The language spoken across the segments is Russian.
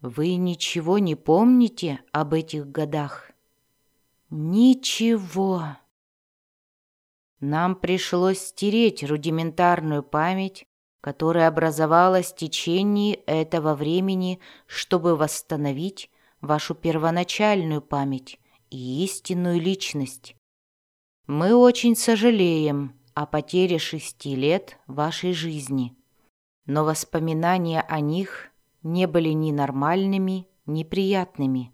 Вы ничего не помните об этих годах? Ничего. Нам пришлось стереть рудиментарную память, которая образовалась в течение этого времени, чтобы восстановить вашу первоначальную память и истинную личность. Мы очень сожалеем о потере шести лет вашей жизни, но воспоминания о них не были ни нормальными, ни приятными.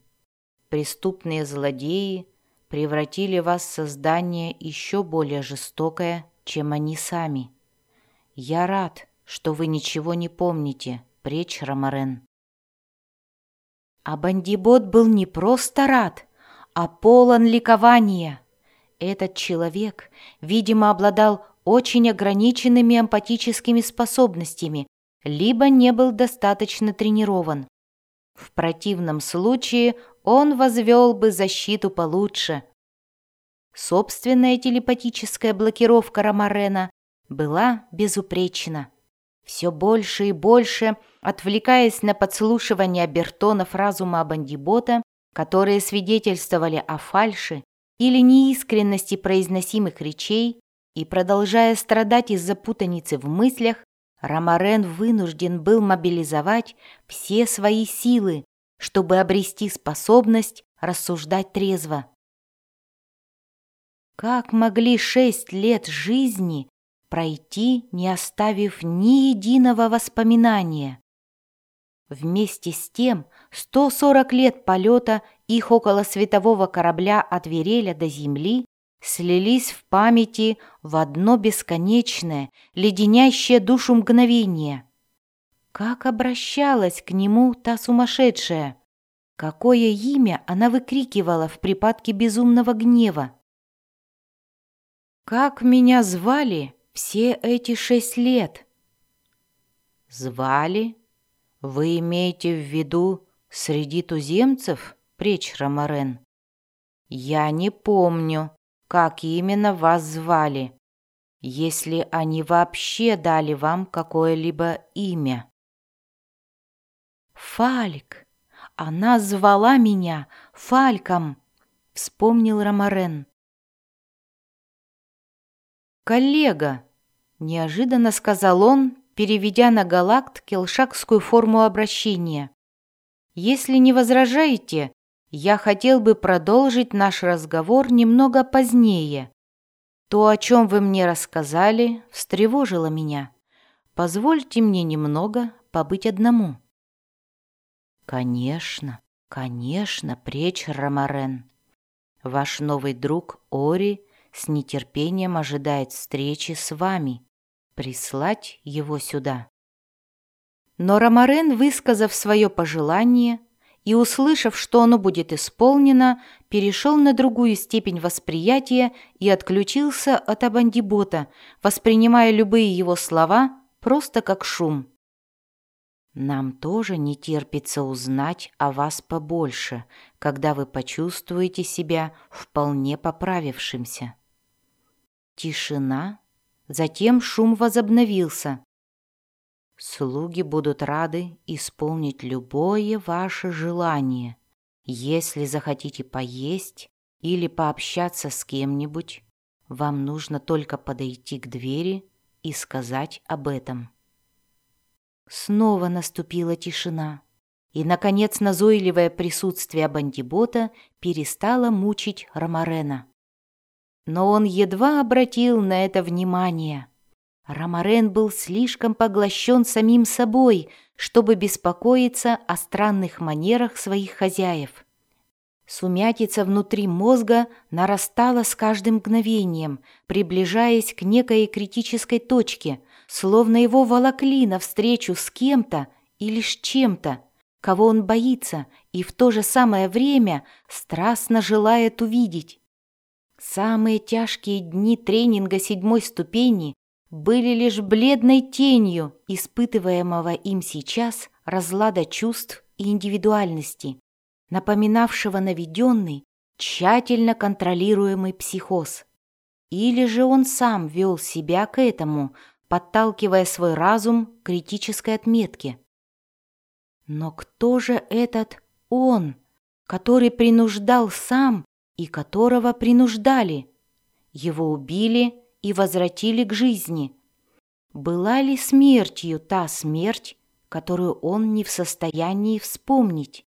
Преступные злодеи превратили вас в создание еще более жестокое, чем они сами. Я рад, что вы ничего не помните, пречь Ромарен. А бандибот был не просто рад, а полон ликования. Этот человек, видимо, обладал очень ограниченными эмпатическими способностями, либо не был достаточно тренирован. В противном случае он возвел бы защиту получше. Собственная телепатическая блокировка Ромарена была безупречна. Все больше и больше, отвлекаясь на подслушивание Бертонов разума Бандибота, которые свидетельствовали о фальши или неискренности произносимых речей, и продолжая страдать из-за путаницы в мыслях, Ромарен вынужден был мобилизовать все свои силы, чтобы обрести способность рассуждать трезво. Как могли шесть лет жизни пройти, не оставив ни единого воспоминания? Вместе с тем 140 лет полета их около светового корабля от Вереля до Земли слились в памяти в одно бесконечное, леденящее душу мгновение. Как обращалась к нему та сумасшедшая? Какое имя она выкрикивала в припадке безумного гнева? Как меня звали все эти шесть лет? Звали? Вы имеете в виду среди туземцев, пречь Ромарен? Я не помню, как именно вас звали, если они вообще дали вам какое-либо имя. Фальк. Она звала меня Фальком, вспомнил Ромарен. Коллега, неожиданно сказал он, переведя на галакт келшакскую форму обращения. Если не возражаете, я хотел бы продолжить наш разговор немного позднее. То, о чем вы мне рассказали, встревожило меня. Позвольте мне немного побыть одному. Конечно, конечно, пречь Ромарен. Ваш новый друг Ори с нетерпением ожидает встречи с вами. Прислать его сюда. Но Ромарен, высказав свое пожелание, и, услышав, что оно будет исполнено, перешел на другую степень восприятия и отключился от Абандибота, воспринимая любые его слова просто как шум. «Нам тоже не терпится узнать о вас побольше, когда вы почувствуете себя вполне поправившимся». Тишина, затем шум возобновился, Слуги будут рады исполнить любое ваше желание. Если захотите поесть или пообщаться с кем-нибудь, вам нужно только подойти к двери и сказать об этом. Снова наступила тишина, и, наконец, назойливое присутствие бандибота перестало мучить Ромарена. Но он едва обратил на это внимание – Ромарен был слишком поглощен самим собой, чтобы беспокоиться о странных манерах своих хозяев. Сумятица внутри мозга нарастала с каждым мгновением, приближаясь к некой критической точке, словно его волокли навстречу с кем-то или с чем-то, кого он боится и в то же самое время страстно желает увидеть. Самые тяжкие дни тренинга седьмой ступени были лишь бледной тенью испытываемого им сейчас разлада чувств и индивидуальности, напоминавшего наведенный, тщательно контролируемый психоз. Или же он сам вел себя к этому, подталкивая свой разум к критической отметке. Но кто же этот он, который принуждал сам и которого принуждали? Его убили и возвратили к жизни. Была ли смертью та смерть, которую он не в состоянии вспомнить?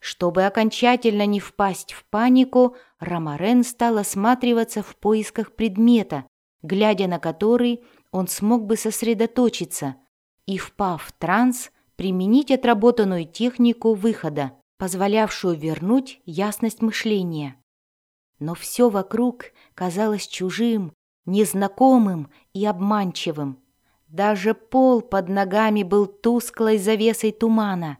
Чтобы окончательно не впасть в панику, Ромарен стал осматриваться в поисках предмета, глядя на который он смог бы сосредоточиться и, впав в транс, применить отработанную технику выхода, позволявшую вернуть ясность мышления. Но все вокруг казалось чужим, незнакомым и обманчивым. Даже пол под ногами был тусклой завесой тумана.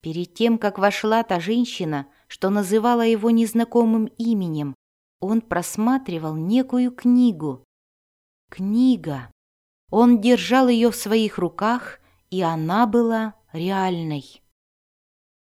Перед тем, как вошла та женщина, что называла его незнакомым именем, он просматривал некую книгу. Книга. Он держал ее в своих руках, и она была реальной.